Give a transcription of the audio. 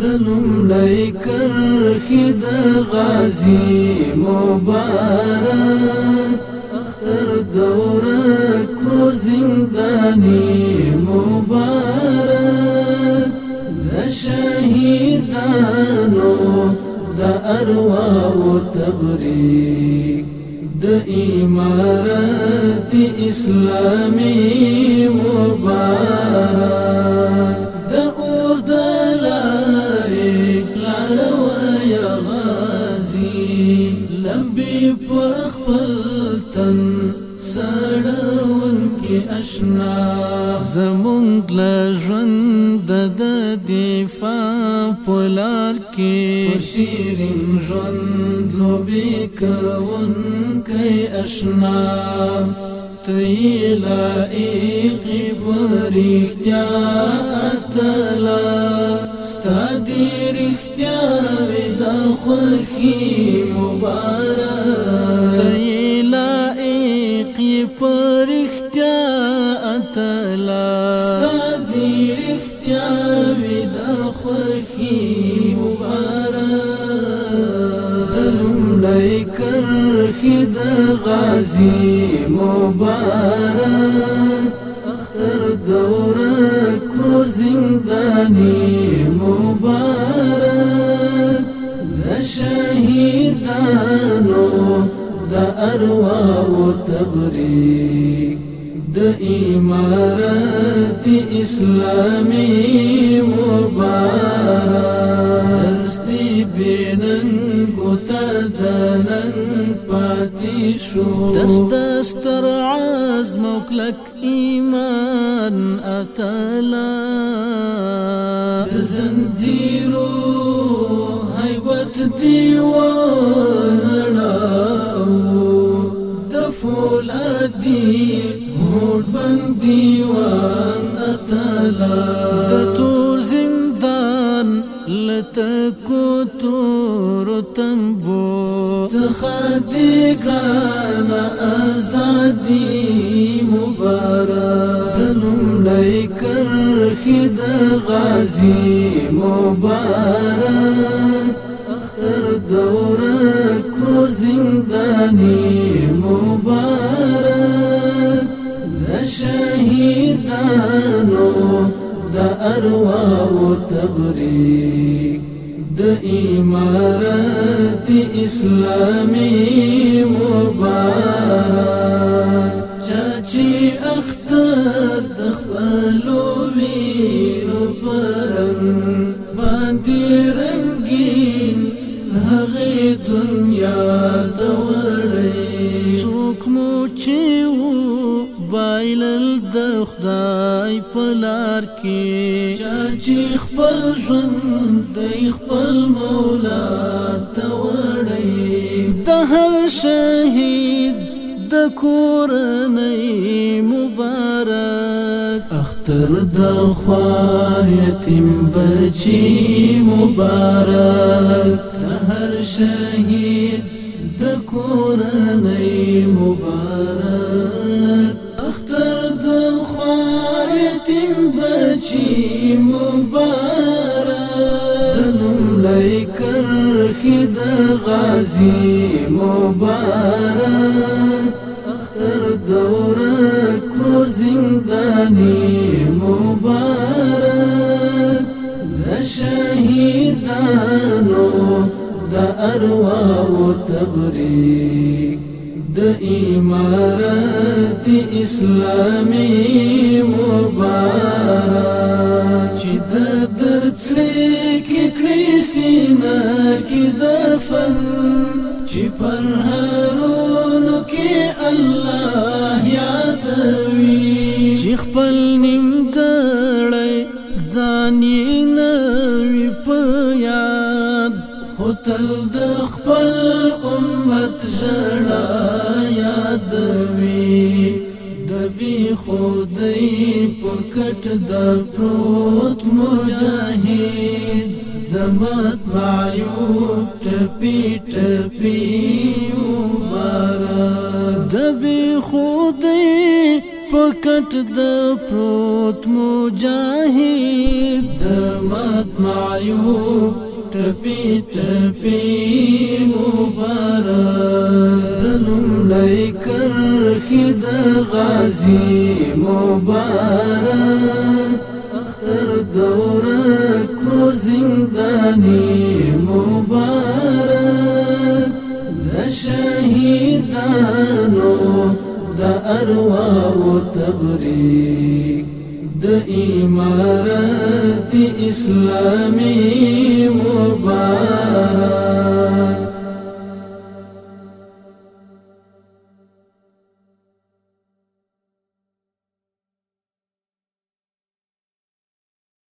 د لومړی کرخې د غازی مبارک اختر دوره کړو زندانی مبارک د شهیدانو د ارواو تبریک د امارت اسلامي مبارک غازي لمبي بخبل تن سړون کې اشنا زمونږ له ژوند د دفاع پولار کې شیرین ژوند لوبي کوون کې اشنا تیلا ایقی بریختیا اتلا ستا دی رختیا وی خوخي مبارک تیلا ایقی پر اختیا اتلا ستا دی رختیا ودا خوخي مبارک دلم لای کرخی د غازی مبارک وتبريك د اسلامي مبارك درستي دی بینن گوتا دانن پاتی شو دست اتلا تزنزيرو حیبت ديوان ټول ادي هوډ بندي وان اتلا د تور زندان لتکو تور تنبو څخه ګران ازادي مبارک دلم لیکر خد غازی مبارک اختر دوره کو زندانی مبارك د شهيدانو د ارواو تبريك د امارت اسلامي مبارك چاچی اختر تخبلو خپلو ویرو پرنګ باندې رنگین هغه خدای پلار کې چې خپل ژوند د خپل مولا ته وړي د هر شهید د کورنۍ مبارک اختر د خوار یتیم بچي مبارک د هر شهید د کورنۍ مبارک چې مبارک دنم لای کرخی د غازی مبارک اختر دوره کرو زندانی مبارک د شهیدانو د ارواو تبریک د امارت اسلامي مبارک چې د درد سړي کې کړي سینا کې دفن چې پر هرونو کې الله یاد وي چې خپل نیمګړی ځان یې نه وي په یاد خو تل د خپل امت ژړا د بی خودی پکټ د پروت مجاهد د مات معیوب ټپی ټپی وبارا د بی خودی پکټ د پروت مجاهد د مات معیوب ټپی ټپی مبارک دلم لای کرخی د غازی مبارک اختر دوره کرو زندانی مبارک د شهیدانو د ارواو تبریک د امارت اسلامي مبارک